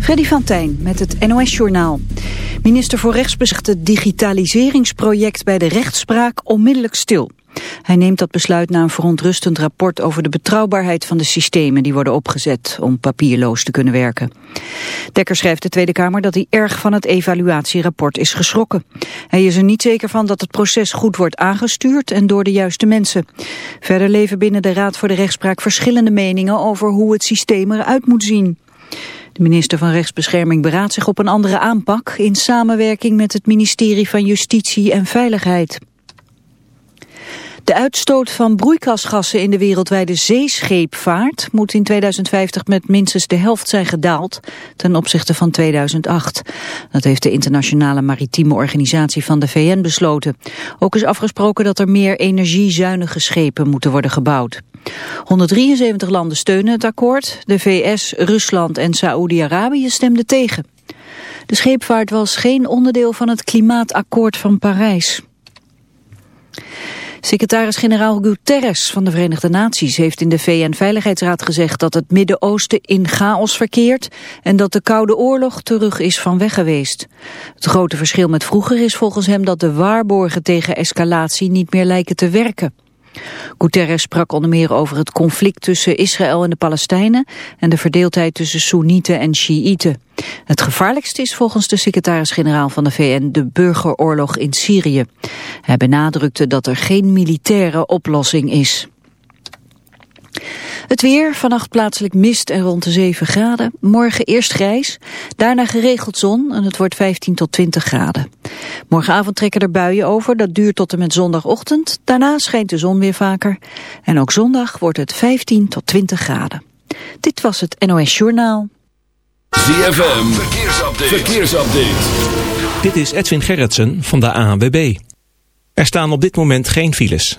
Freddy van Tijn met het NOS-journaal. Minister voor Rechtsbezit het digitaliseringsproject bij de rechtspraak onmiddellijk stil. Hij neemt dat besluit na een verontrustend rapport over de betrouwbaarheid van de systemen die worden opgezet om papierloos te kunnen werken. Dekker schrijft de Tweede Kamer dat hij erg van het evaluatierapport is geschrokken. Hij is er niet zeker van dat het proces goed wordt aangestuurd en door de juiste mensen. Verder leven binnen de Raad voor de Rechtspraak verschillende meningen over hoe het systeem eruit moet zien. De minister van Rechtsbescherming beraadt zich op een andere aanpak in samenwerking met het ministerie van Justitie en Veiligheid. De uitstoot van broeikasgassen in de wereldwijde zeescheepvaart moet in 2050 met minstens de helft zijn gedaald ten opzichte van 2008. Dat heeft de internationale maritieme organisatie van de VN besloten. Ook is afgesproken dat er meer energiezuinige schepen moeten worden gebouwd. 173 landen steunen het akkoord. De VS, Rusland en Saoedi-Arabië stemden tegen. De scheepvaart was geen onderdeel van het klimaatakkoord van Parijs. Secretaris-generaal Guterres van de Verenigde Naties heeft in de VN-veiligheidsraad gezegd dat het Midden-Oosten in chaos verkeert en dat de Koude Oorlog terug is van weg geweest. Het grote verschil met vroeger is volgens hem dat de waarborgen tegen escalatie niet meer lijken te werken. Guterres sprak onder meer over het conflict tussen Israël en de Palestijnen en de verdeeldheid tussen Soenieten en Shiiten. Het gevaarlijkste is volgens de secretaris-generaal van de VN de burgeroorlog in Syrië. Hij benadrukte dat er geen militaire oplossing is. Het weer, vannacht plaatselijk mist en rond de 7 graden. Morgen eerst grijs, daarna geregeld zon en het wordt 15 tot 20 graden. Morgenavond trekken er buien over, dat duurt tot en met zondagochtend. Daarna schijnt de zon weer vaker. En ook zondag wordt het 15 tot 20 graden. Dit was het NOS Journaal. ZFM, verkeersupdate. verkeersupdate. Dit is Edwin Gerritsen van de ANWB. Er staan op dit moment geen files.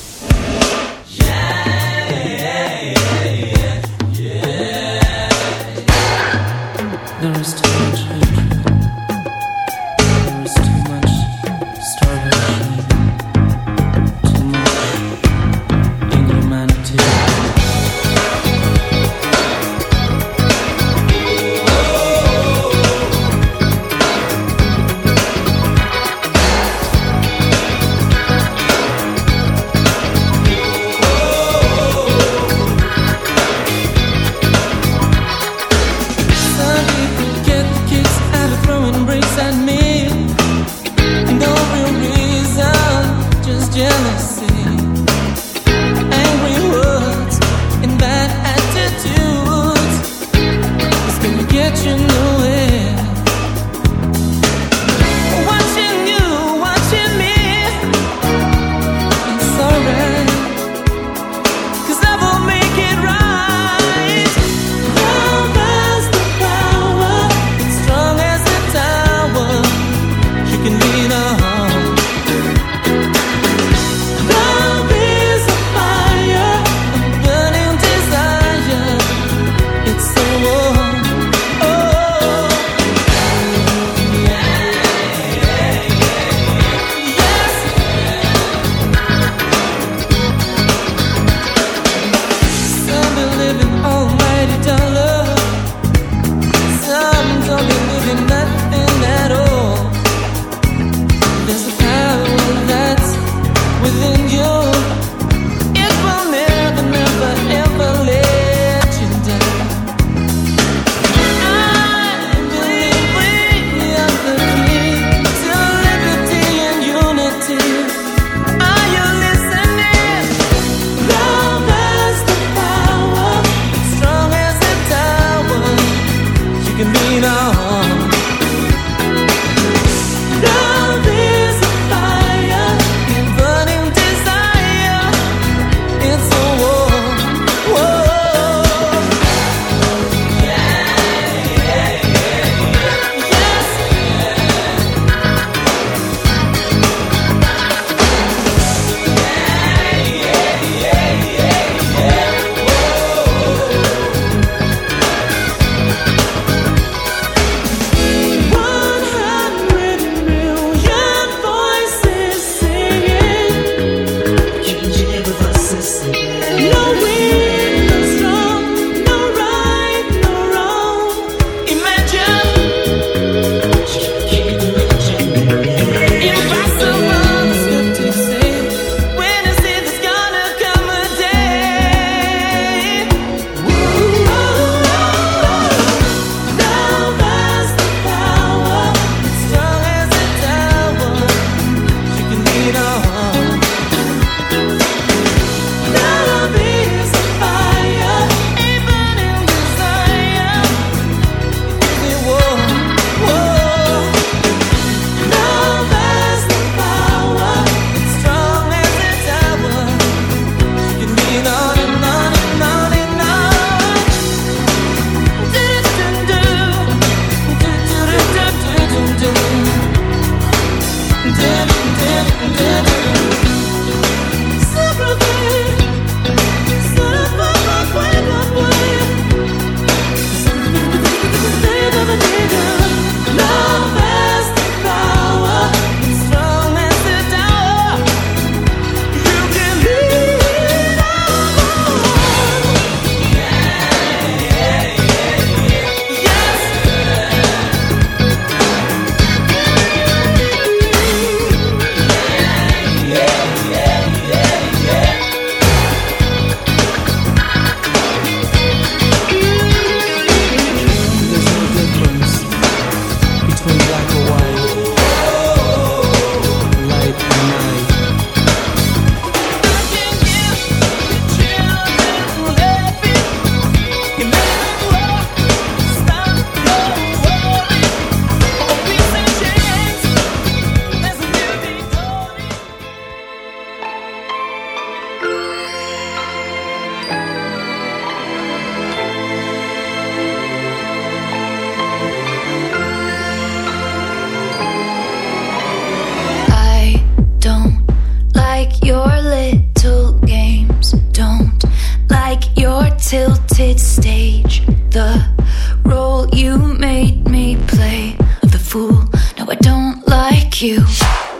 me play the fool. No, I don't like you.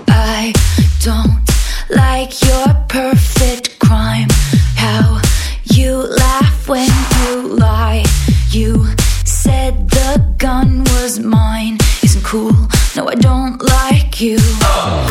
I don't like your perfect crime. How you laugh when you lie. You said the gun was mine. Isn't cool. No, I don't like you. Oh.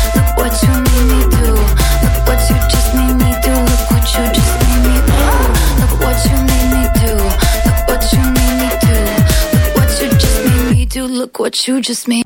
What you just made.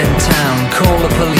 In town. Call the police,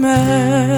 man.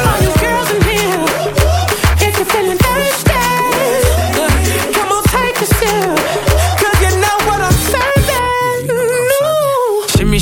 All you girls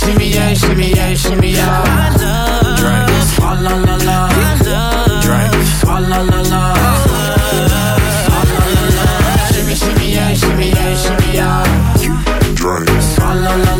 Shimmy, shimmy, yeah, shimmy, yeah, shimmy, yeah. Drink. Swalla la la. Drink. Swalla la la. La la. Shimmy, shimmy, yeah, shimmy, yeah, shimmy, yeah. Drink. Swalla la la. Drink.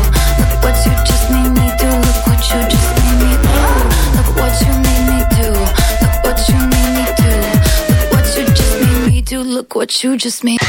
What you just made.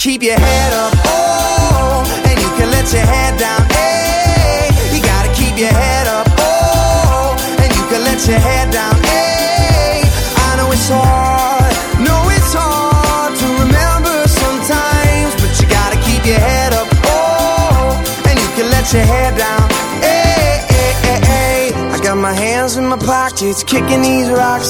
keep your head up, oh, and you can let your head down, hey. You gotta keep your head up, oh, and you can let your head down, hey. I know it's hard, know it's hard to remember sometimes, but you gotta keep your head up, oh, and you can let your head down, hey, hey, hey, hey. I got my hands in my pockets, kicking these rocks